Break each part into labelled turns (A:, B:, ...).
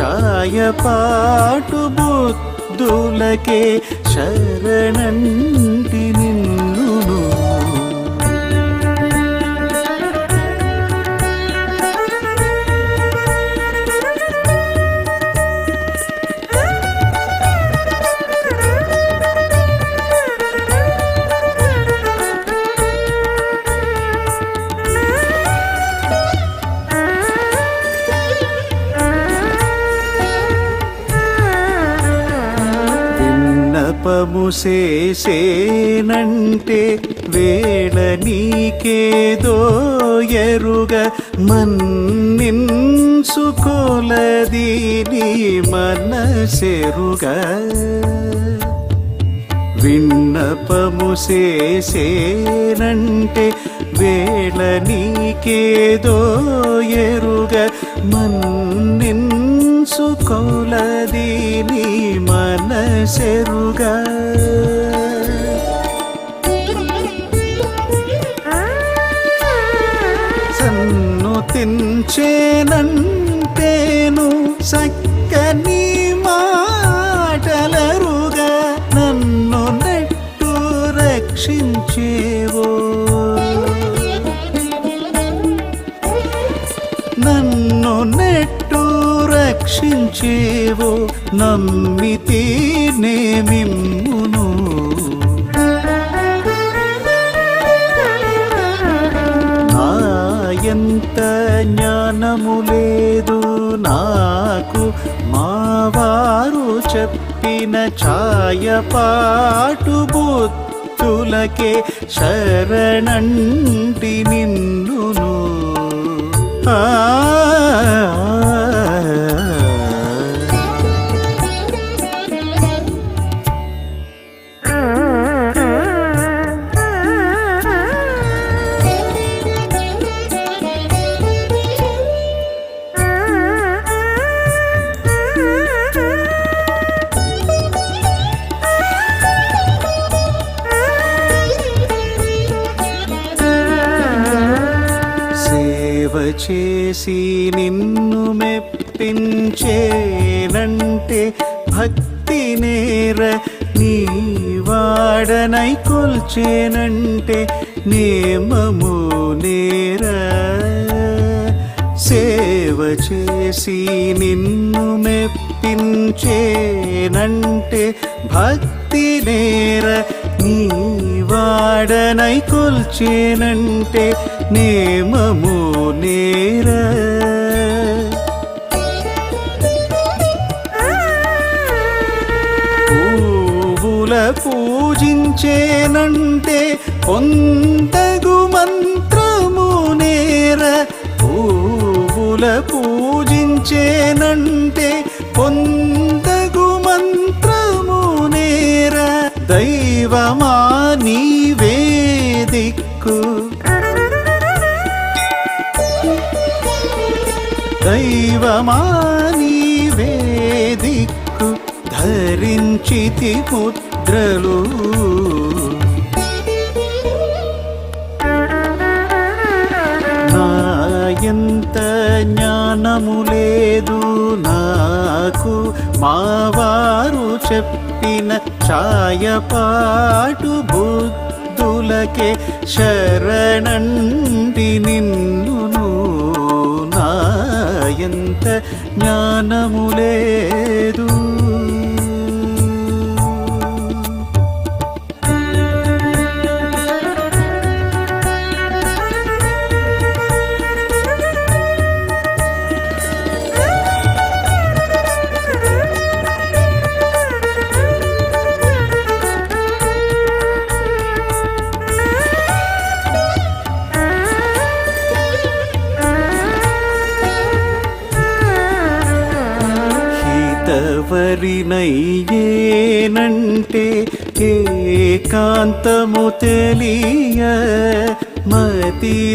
A: ఛాయపాటు బుద్ధులకే శరణంటి చేసేనంటే వేళ నీకేదో ఎరుగ మన్నిన్సుకోలది నీ మనసెరుగ. విన్నపము చేసేనంటే వేళ నీకేదో రక్షించేవో నమ్మితేనే మిమ్మును. నా ఎంత జ్ఞానము లేదు నాకు మావారు చెప్పిన ఛాయపాటు బుద్ధులకే శరణంటి నిన్నును. ఆ చేరంటే భక్తి నేర నీ వాడనై కొల్చేనంటే నేమము నేర. సేవ చేసి నిన్ను మెప్పించేనంటే భక్తి నేర నీ వాడనై కొల్చేనంటే నేమము నేరా. పూజించేనంటే పొందగు మంత్రము నేర పూవుల పూజించేనంటే పొందగు మంత్రము నేర దైవమా నీవే దిక్కు దైవమా నీవే దిక్కు ధరించితి ముద్రలు నా ఎంత జ్ఞానము లేదు నాకు మావారు చెప్పిన ఛాయపాటు బుద్ధులకే శరణండి నిన్నును. నా ఎంత జ్ఞానము లేదు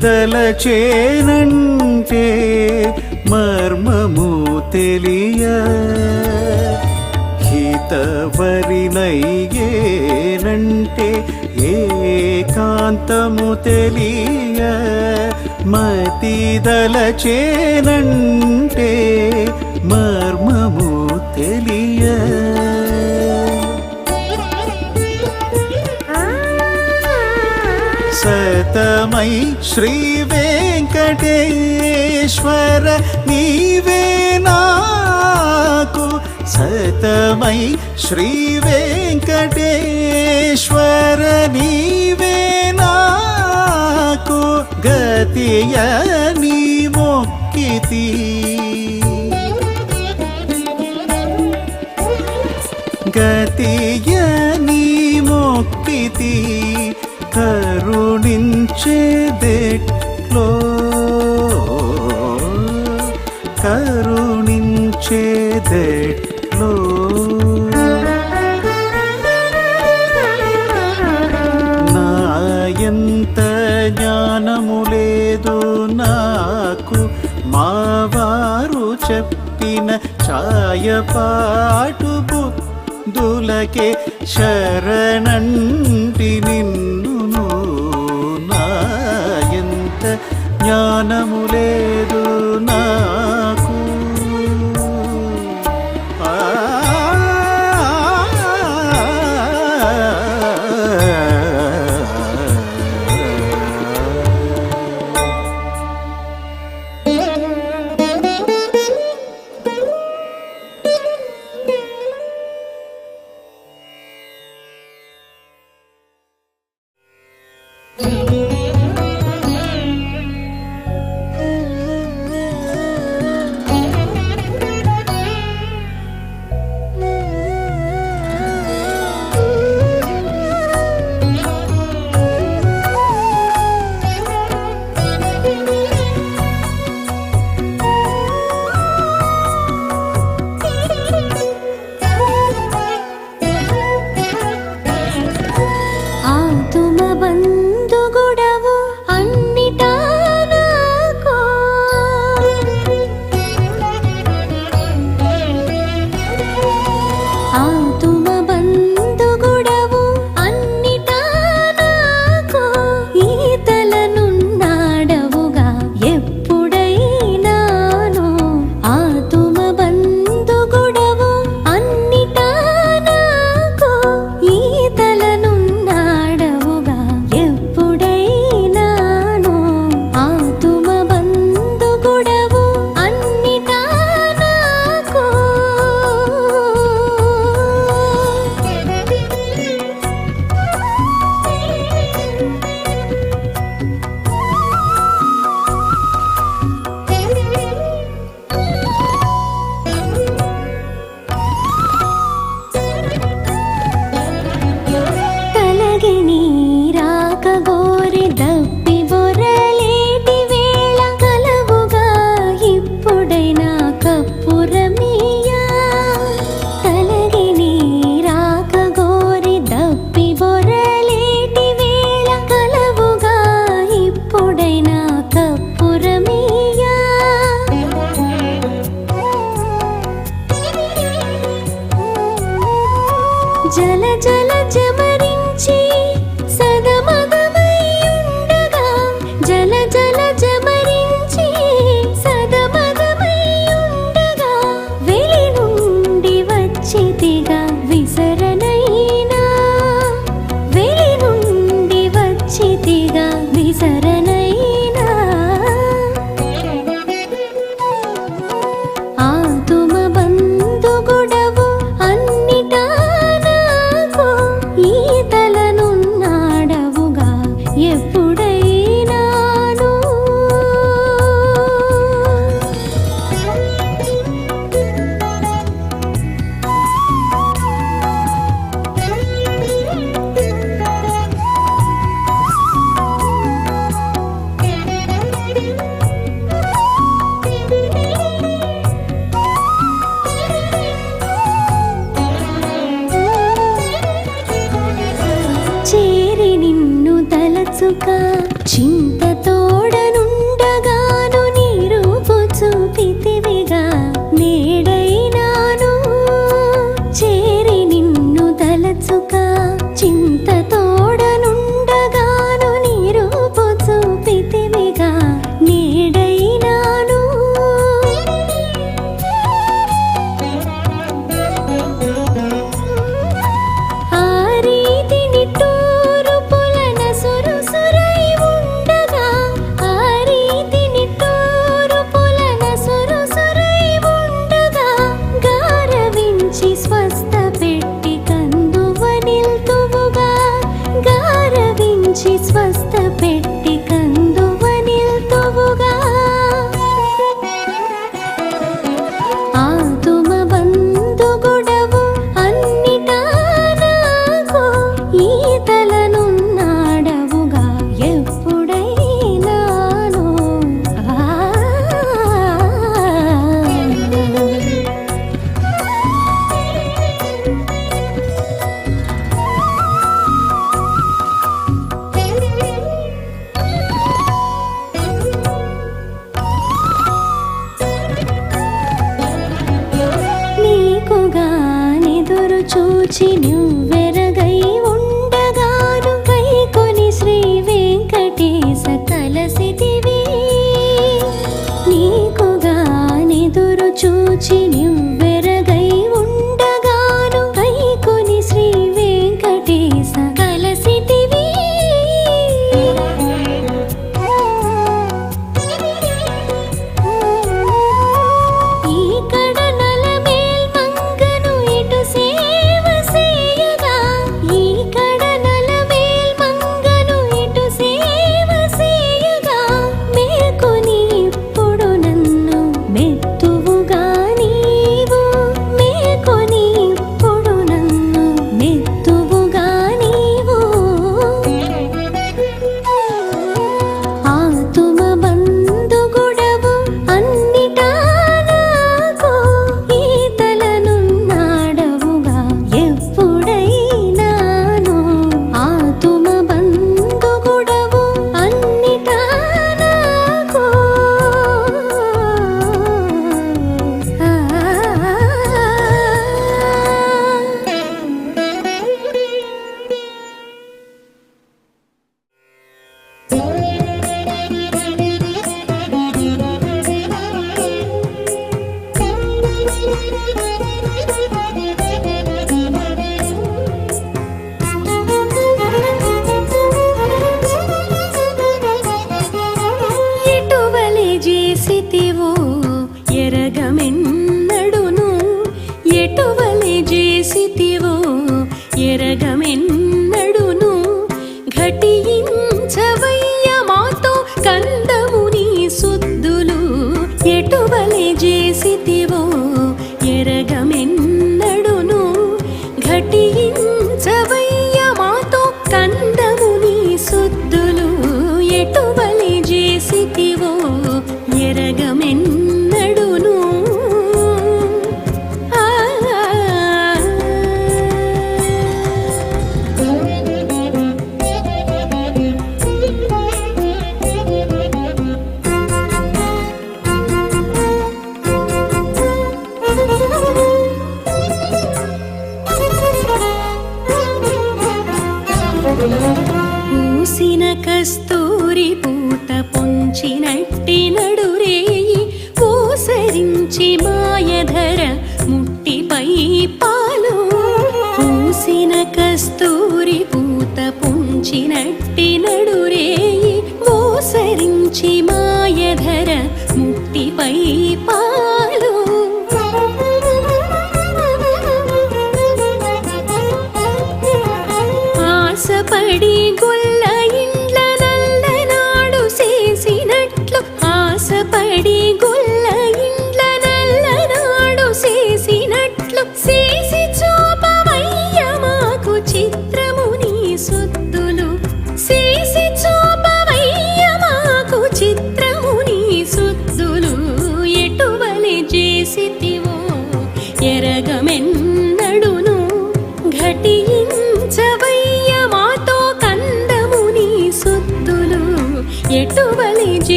A: విడదలచేనంటే మర్మము తెలియ. హితవరినయ్యేనంటే ఏకాంతము తెలియ. మతిదలచేనంటే సాయి శ్రీ వెంకటేశ్వర నీవే నాకు సతమై శ్రీ వెంకటేశ్వర నీవే నాకు గతియ నీ మొక్కితి. గతియ నీ మొక్కితి. కరుణించేదెట్లో కరుణించేదెట్లో. నా ఎంత జ్ఞానము లేదు నాకు మావారు చెప్పిన ఛాయపాటు
B: దులకే శరణన్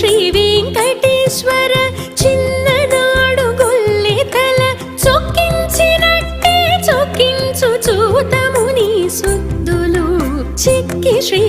B: శ్రీ వెంకటేశ్వర చిన్ననాడు గొల్లె తల చొక్కించినట్టే చొక్కించు చూతముని సుద్దులు చిక్కి శ్రీ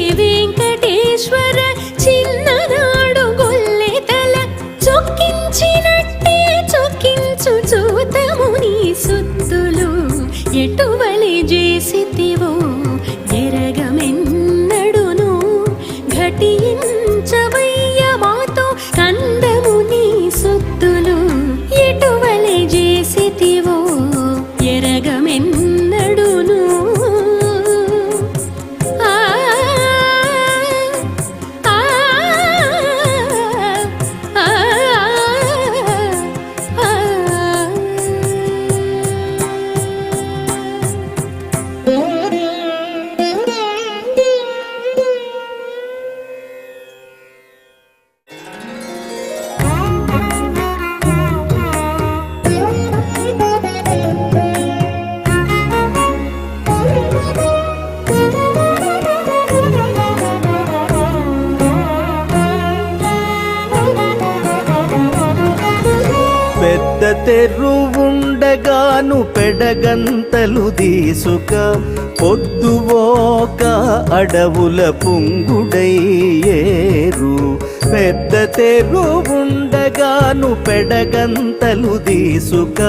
A: తెరువుండగాను దీసుక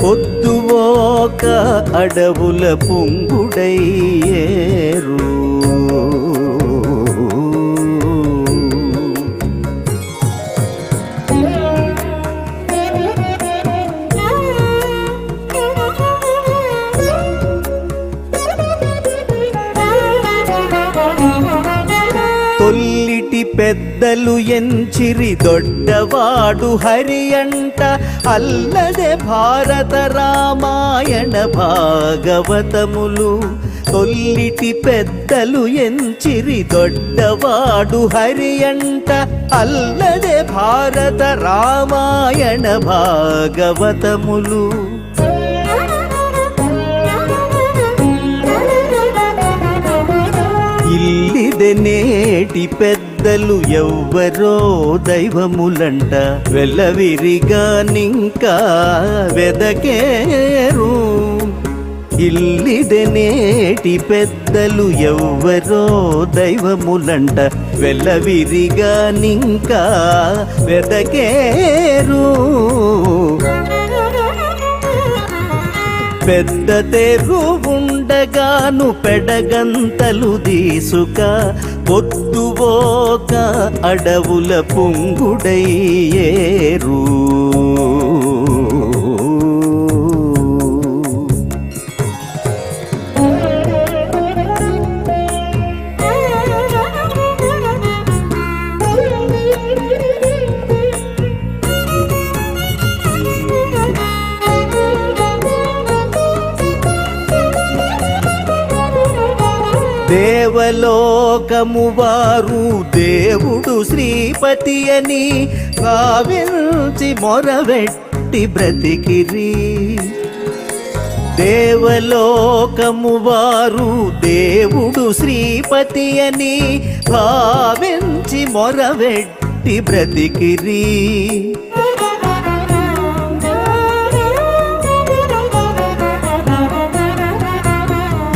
A: పొద్దువోక అడవుల పుంగుడయ్యేరు పెద్దలు ఎంచిరి దొడ్డవాడు హరి అంట. అల్లదే భారత రామాయణ భాగవతములు. తొల్లిటి పెద్దలు ఎంచిరి దొడ్డవాడు హరి అంట. అల్లదే భారత రామాయణ భాగవతములు. ఇల్లిదే నేటి పెద్ద పెద్దలు ఎవ్వరో దైవములంట. వెళ్ళవిరిగా నింకా వెదకేరు. ఇల్లిడనేటి పెద్దలు ఎవ్వరో దైవములంట. వెళ్ళవిరిగా నింకా వెదకేరు. పెద్ద తెరు ఉండగాను పెడగంతలు తీసుక పొద్దువోక అడవుల పొంగుడయ్యేరు దేవలోకము వారు దేవుడు శ్రీపతి అని భావించి మొరవెట్టి బ్రతికిరి. దేవలోకము వారు దేవుడు శ్రీపతి అని భావించి మొరవెట్టి బ్రతికిరి.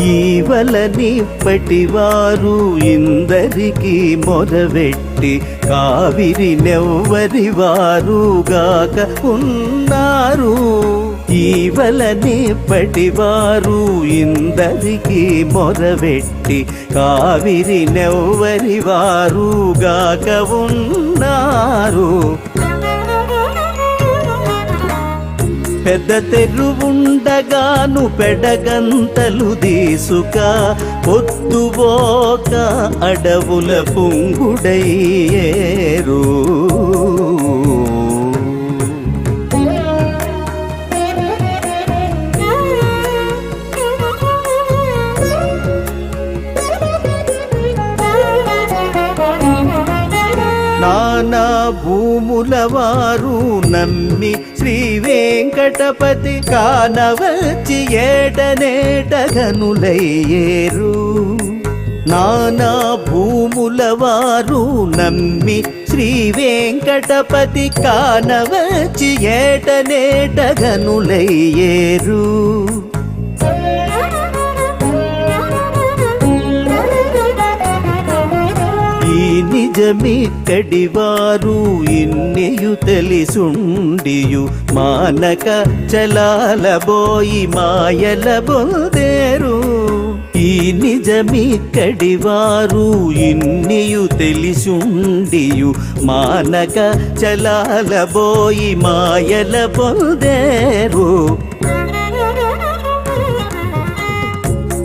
A: ఈవలనిప్పటి వారు ఇందరికీ మొదవెట్టి కావిరి నెవ్వరి వారుగాక ఉన్నారు. ఈవలనిప్పటి వారు ఇందరికీ మొరవెట్టి కావిరి నెవ్వరి వారుగాక ఉన్నారు. పెద్ద తెరువుండగాను పెడగంతలు దీసుక పొద్దుబోక అడవుల పుంగుడయ్యేరు. నానా భూముల వారు నమ్మి శ్రీ వెంకటపతి కానవచ్చి ఏటనేటగనులయ్యేరు నానా భూముల వారు నమ్మి శ్రీ వెంకటపతి కానవచ్చి ఏటనేటగనులయ్యేరు నిజమిక్కడివారు ఇన్నియు తెలిసుండియు. మానక చలాలబోయి మాయల బొందేరు. ఈ నిజమిక్కడివారు ఇన్నియు తెలిసుండియు. మానక చలాలబోయి మాయల బొందేరు.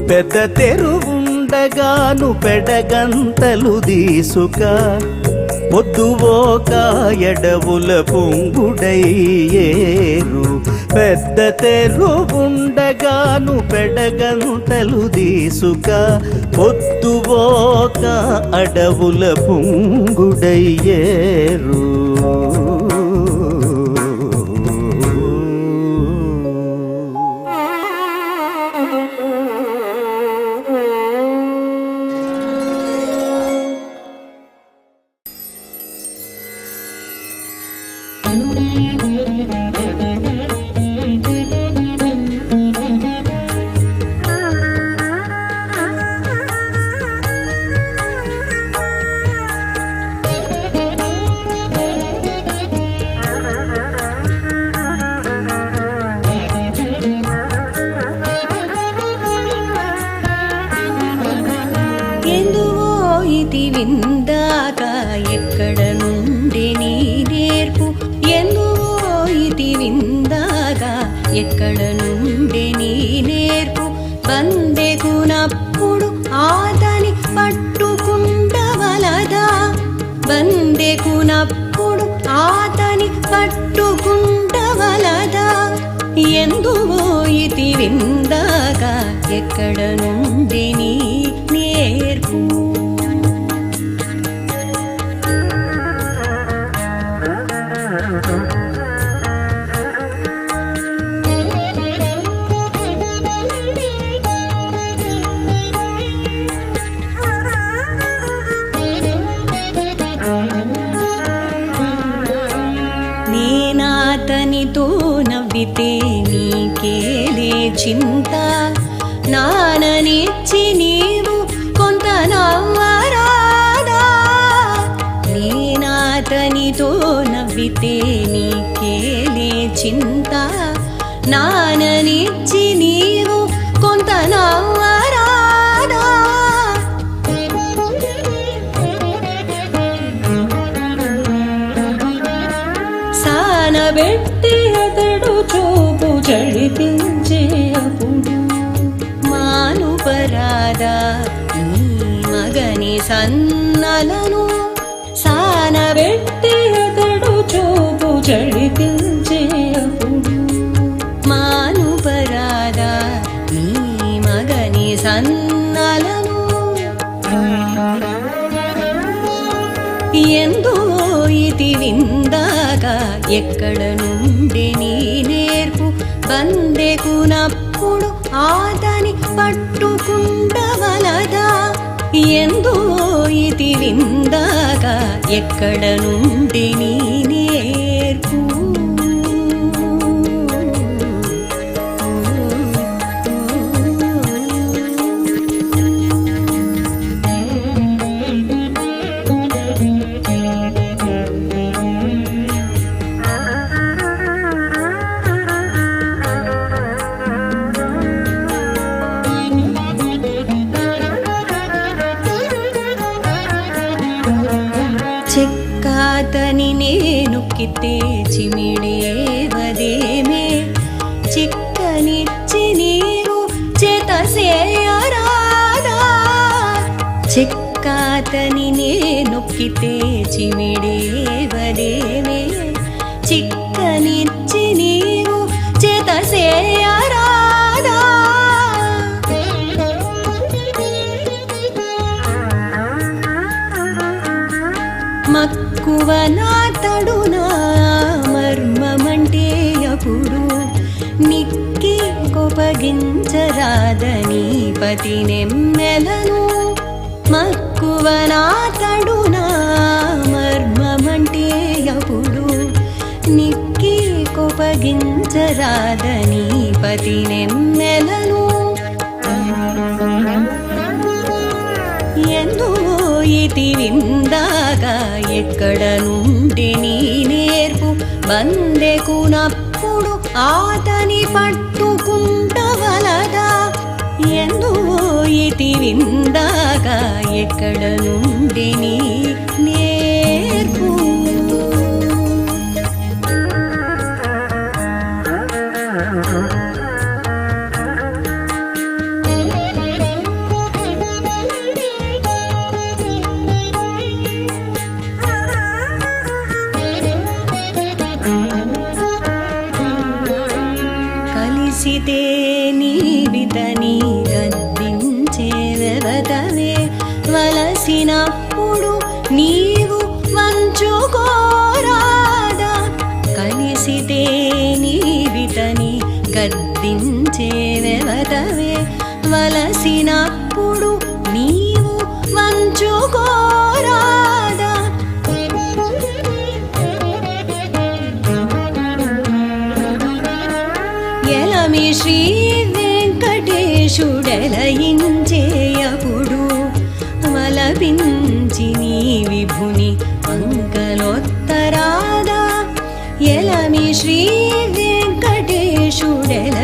A: పెద్ద తెరువు తెరువుండగాను పెడగంతలు దీసుక పొద్దువోక ఎడవుల పొంగుడయ్యేరు పెద్ద తెరువుండగాను పెడగంతలు దీసుక పొద్దువోక అడవుల పొంగుడయ్యేరు
B: నవ్వితే నీకేలే చింత మగని ఎందో ఇది విందాక ఎక్కడ నుండి నీ నేర్పు? బందెకునప్పుడు ఆతని పట్టుకుండవలదా ఎందో ఇది విందాక ఎక్కడ నుండి నీ నేనుక్కితే చిమిడేవదేమే చిక్కనిచ్చి నీవు చేతసేయరాదా చిక్కాతని నొక్కితే చిమిడేవదేమే చిక్కనిచ్చి నీవు చేతసేయరాదా మక్కువ నా తడునా మర్మమంటే అప్పుడు నిక్కి కొపగించరాదని పతి నెమ్మెలను మక్కువ నా తడునా మర్మమంటే అప్పుడు నిక్కి కొపగించరాదని పతి నెమ్మ ఎక్కడ నుండి నీ నేర్పు? బందెకునప్పుడు ఆతని పట్టుకుంటవలదా? ఎందువో ఇతి విందాక ఎక్కడ నుండి నీ చలయించేయపుడు మలపించి నీ విభుని అంకలోత్తరాదా? ఎలమి శ్రీ వెంకటేశుడెల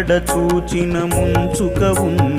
B: ఎక్కడ
A: చూచిన ముంచుక ఉంది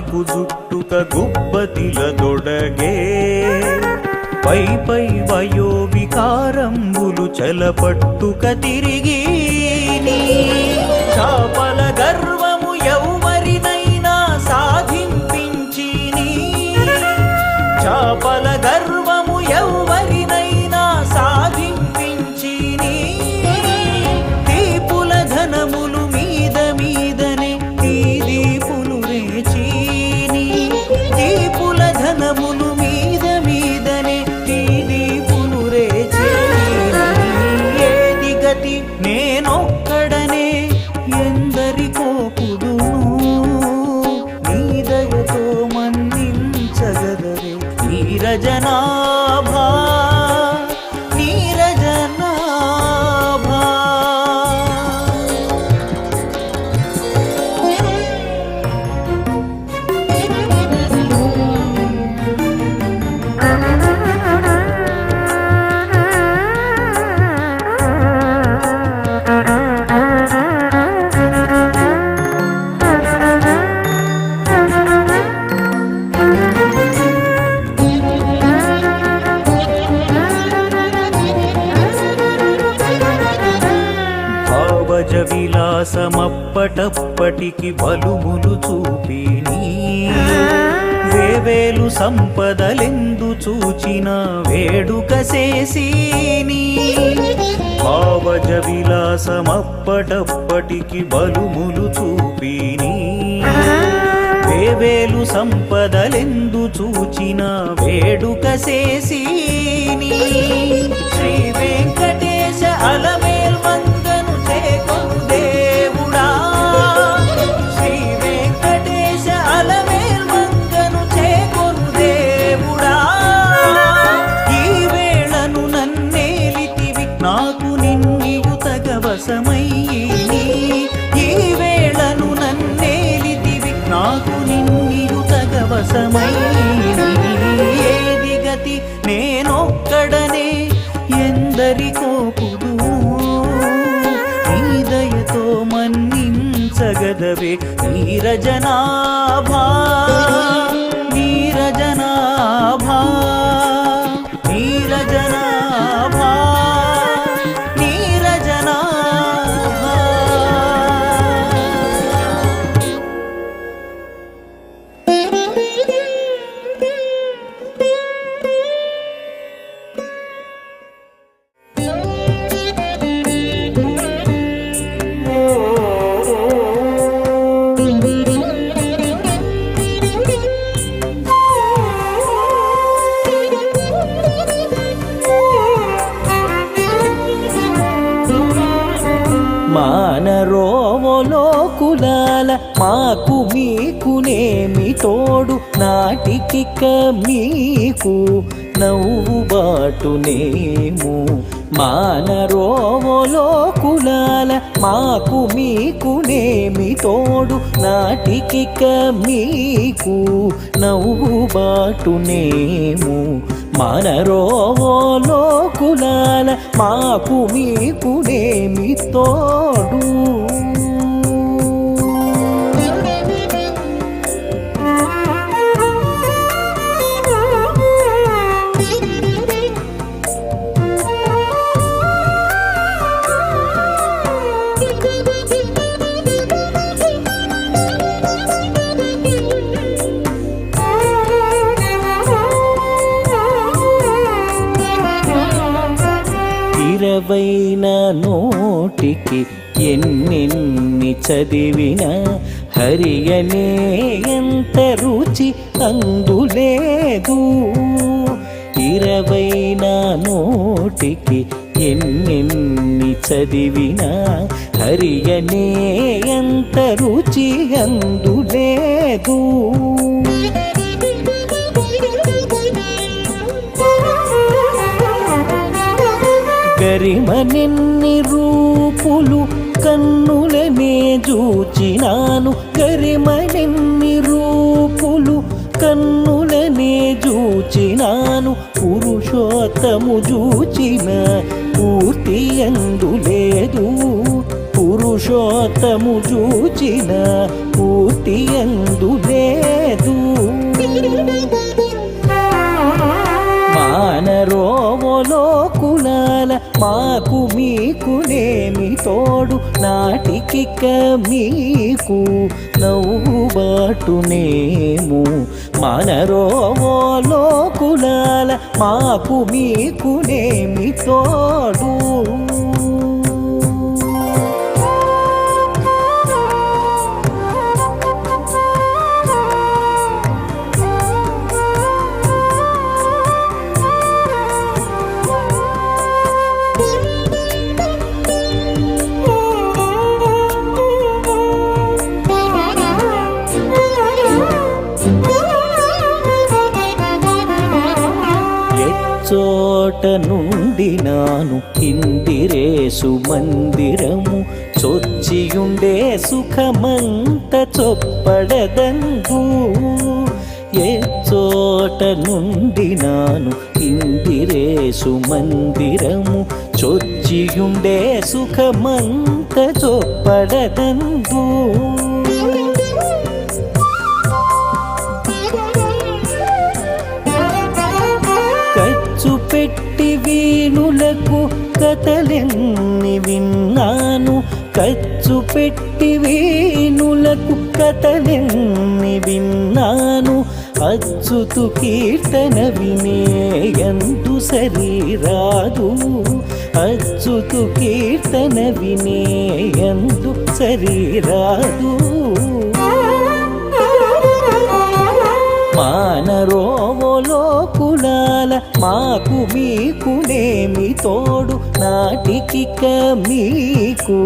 A: సారెకు జుట్టుక గుబ్బతిల దొడగే పై పై వయో వికారంబులు చలపట్టుక తిరిగి నీ విలాసమప్పటప్పటికి బలుములు చూపి వేవేలు సంపదలెందు చూచిన వేడుక చేసిని. భావజ విలాసమప్పటప్పటికి బలుములు చూపిని. వేవేలు సంపదలెందు చూచిన వేడుక చేసిని. శ్రీ వెంకటేశ అలమేల్ మంగను போலவே நீரஜனா. నాటికిక మీకు నవ్వు బాటునేము మానరోవలో కులాల మాకు మీకునేమి తోడు. నాటికిక మీకు నవ్వు బాటునేము మనరోవలో కులాల మాకు మీకునేమి తోడు. నోటికి ఎన్నెన్ని చదివిన హరియనే ఎంత రుచి అందులేదు. ఇరవై నా నోటికి ఎన్నెన్ని చదివిన హరియనే ఎంత రుచి అందులేదు. గరిమనెన్ని రూపులు కన్నులనే చూచినాను గరిమనెన్ని రూపులు కన్నులనే చూచినాను పురుషోత్తము చూచిన పూర్తి ఎందు లేదు. పురుషోత్తము చూచిన పూర్తి ఎందు లేదు. మానరోవలో కులాల మాకు మీకునేమి తోడు నాటికిక మీకు నవ్వు బాటునేము మానరోవలో కులాల మాకు మీకునేమి తోడు. నుండి నాను ఇందిరేసు మందిరము చొచ్చియుండే సుఖమంత చొప్పడదంగు ఎచ్చోట నుండి నాను ఇందిరేసు మందిరము చొచ్చియుండే సుఖమంత చొప్పడదంగు కథలెన్ని విన్నాను ఖర్చు పెట్టి వేణులకు కథలెన్ని విన్నాను అచ్చుతు కీర్తన వినేయందు సరిరాదు అచ్చుతు కీర్తన వినేయందు సరిరాదు. మానరోవలో కులాల మాకు మీకునేమి తోడు నాటికిక మీకు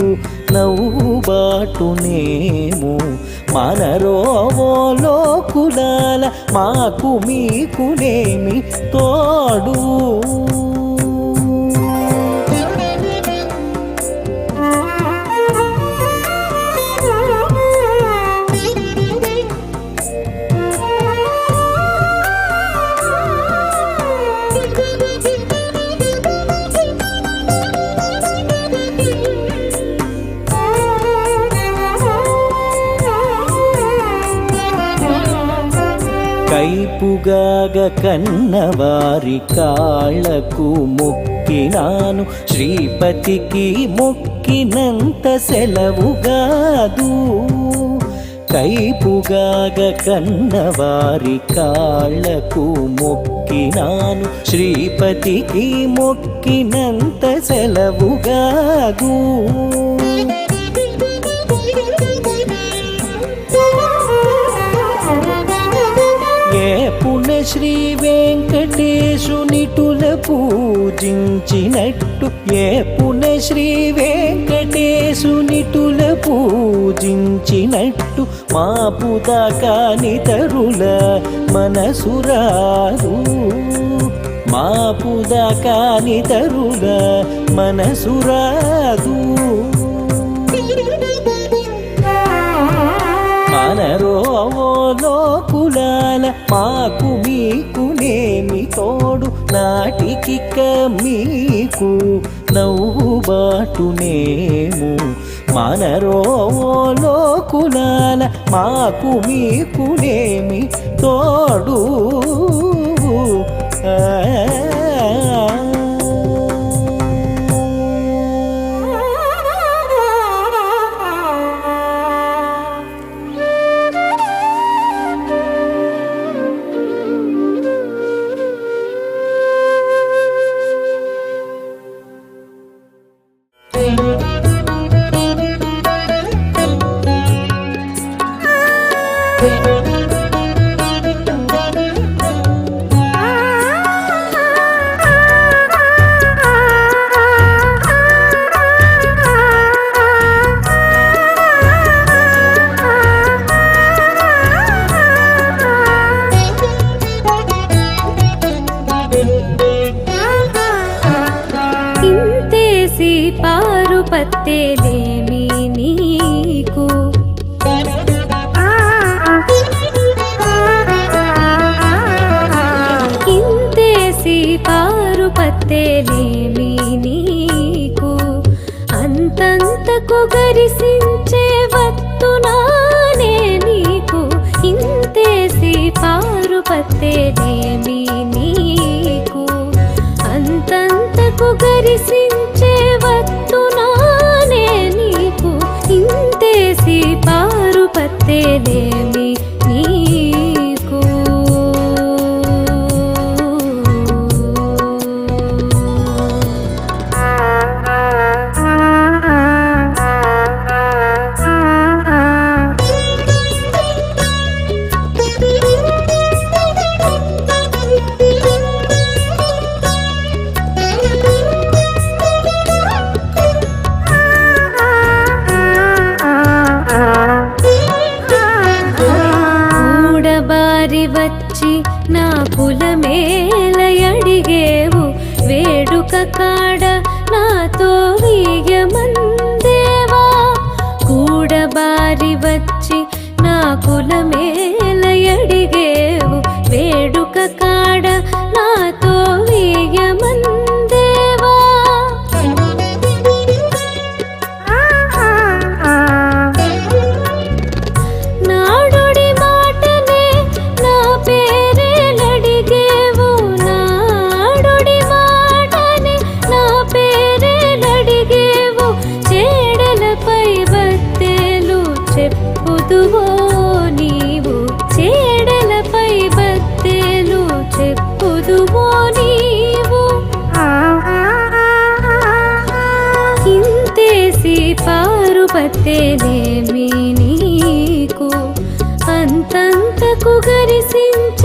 A: నవ్వు బాటునేము మానరోవలో కులాల మాకు మీకునేమి తోడు? కైపుగాగ కన్నవారి కాళ్ళకు మొక్కినాను. శ్రీపతికి మొక్కినంత సెలవుగాదు కైపుగాగ కన్నవారి కాళ్ళకు మొక్కినాను. శ్రీపతికి మొక్కినంత సెలవుగాదు శ్రీ వెంకటేశునిటుల పూజించినట్టు. ఏ పున శ్రీ వెంకటేశునిటుల పూజించినట్టు. మా పుదాకాని తరుల మనసురాదు. మా పుదాకాని తరుల మనసురాదు. కులాల మాకు మీకునేమి తోడు నాటికిక మీకు నవ్వు బాటునేము మనరోవలో కులాల మాకు మీకునేమి తోడు.
B: ఆ పారుపత్తేనేమి నీకు? అంతంతకు గరిసించ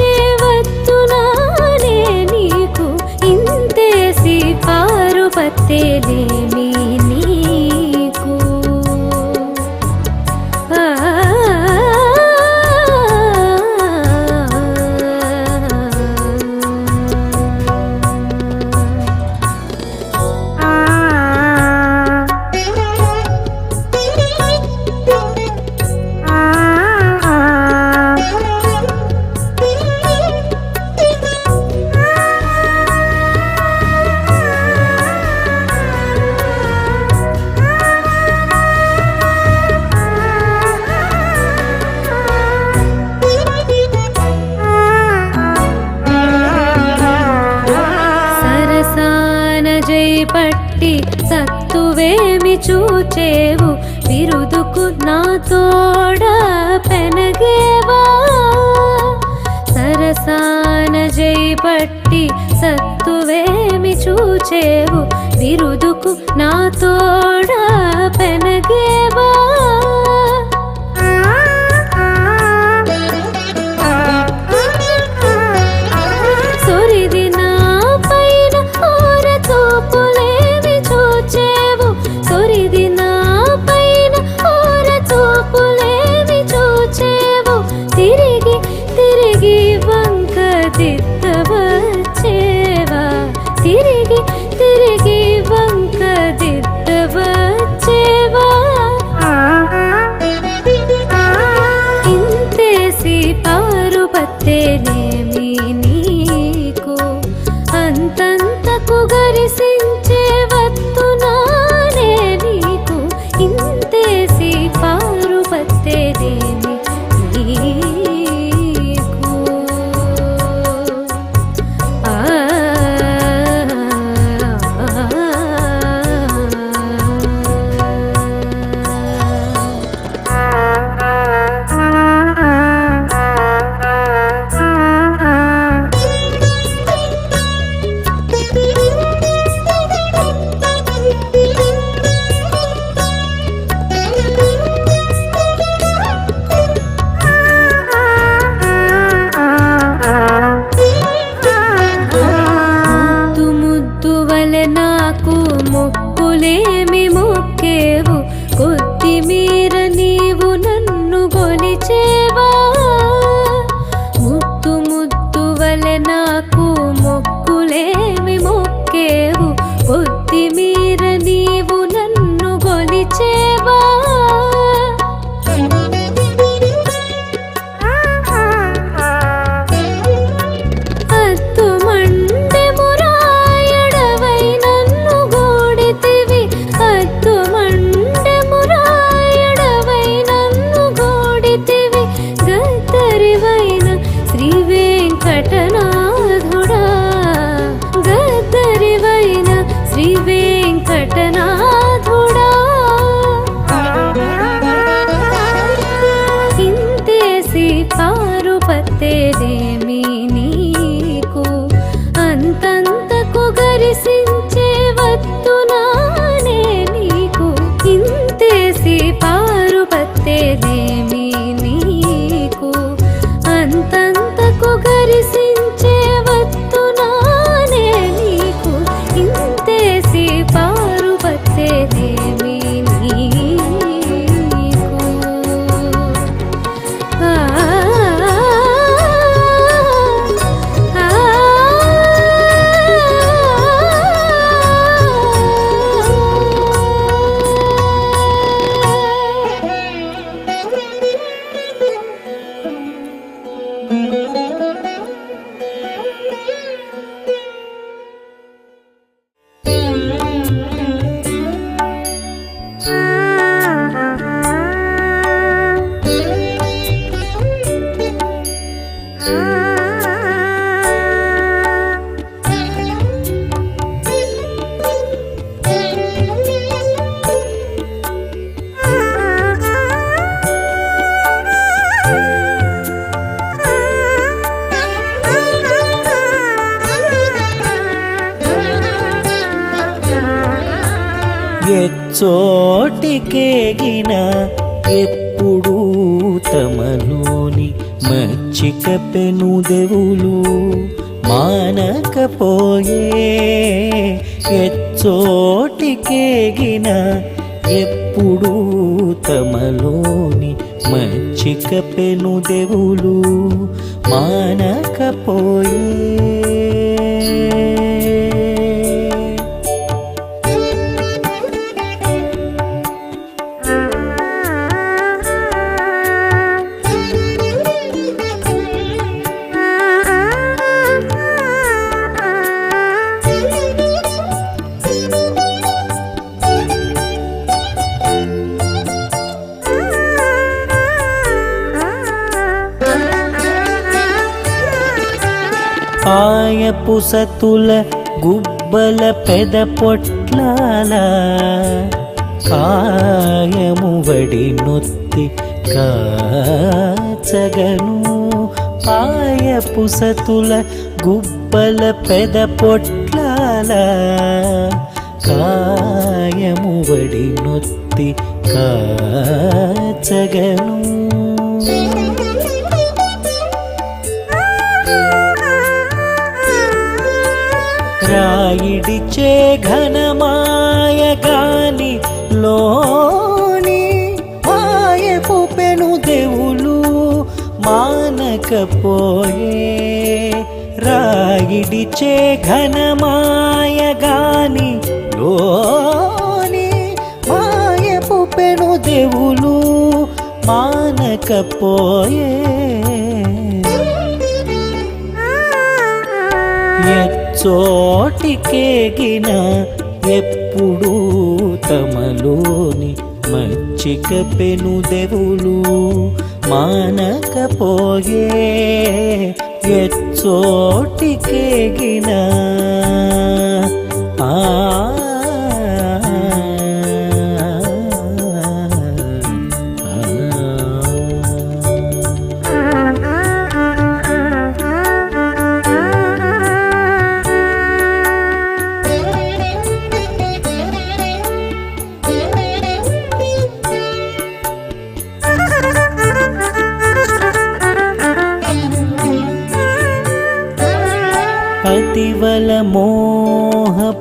A: did. तेरे में పూసతుల గుబ్బల పెద పొట్లాల కాయము వడి నొత్తి కాచగను. పాయ పుసతుల గుబ్బల పెద పొట్లాల కాయము వడి నొత్తి కాచగను. రాయిడిచే ఘనమాయ గాని లోని మాయపు పెను దేవులు మానకపోయే రాయిడిచే ఘనమాయ గాని లోని మాయపు పెను దేవులు మానకపోయే చోటికేగిన ఎప్పుడు తమలోని మచ్చిక పెనుదెవులు మానకపోయే. ఎచ్చోటికేగినా అతివల మోహ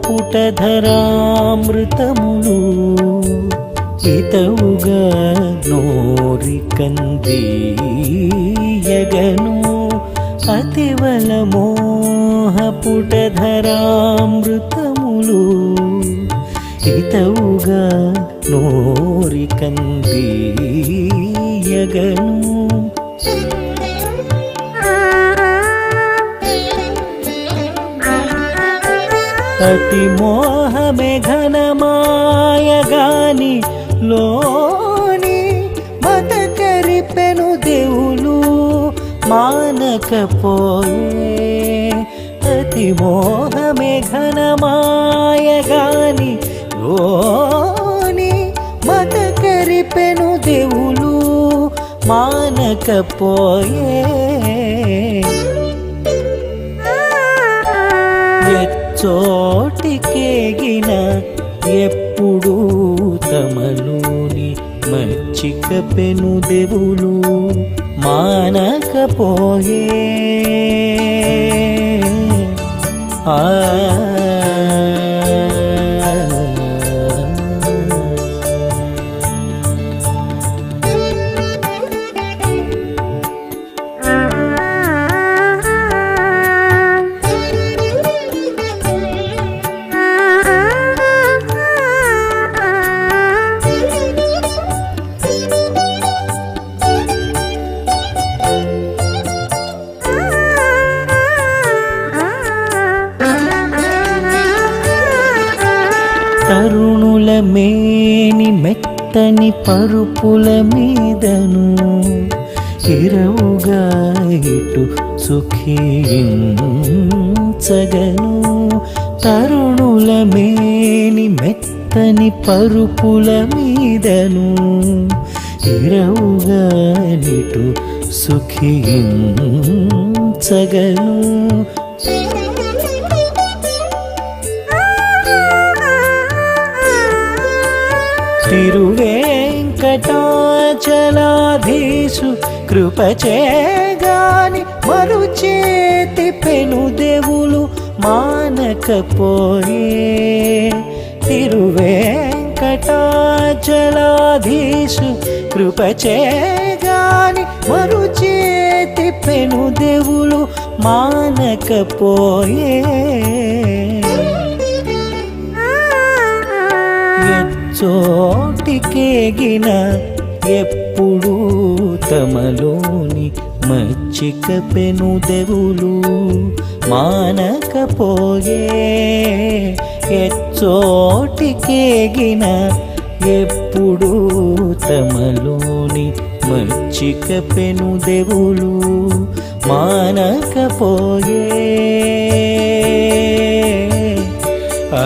A: ఇతవుగా నోరి కందీయగను. అతివల మోహ పుటధరామృతములు ఇతవుగా నోరి కందీయగను. అతి మోహమే ఘనమాయ గాని లోని బతకరిపెను దేవులు మానకపోయే. అతి మోహమే ఘనమాయ గాని లోని బతకరిపెను దేవులు మానకపోయే. ఎచ్చోటికేగిన ఎప్పుడు తమలోని మచ్చిక పెను దేవులు మానకపోయే. ఆ తరుణుల మేని మెత్తని పరుపుల మీదను ఇరవుగా ఇటు సుఖించగను. తరుణుల మేని మెత్తని పరుపుల మీదను ఇరవుగా ఇటు సుఖించగను. తిరువేంకటాచలాధీసు కృపచేగాని మరుచేతి పెను దేవులు మానకపోయే. తిరువేంకటాచలాధీసు కృపచేగాని మరుచేతి పెను దేవులు మానకపోయే. చోటికేగిన ఎప్పుడు తమలోని మచ్చిక పెను దేవులు మానకపోయే. ఎచ్చోటికేగిన ఎప్పుడు తమలోని మచ్చిక పెను దేవులు మానకపోయే. ఆ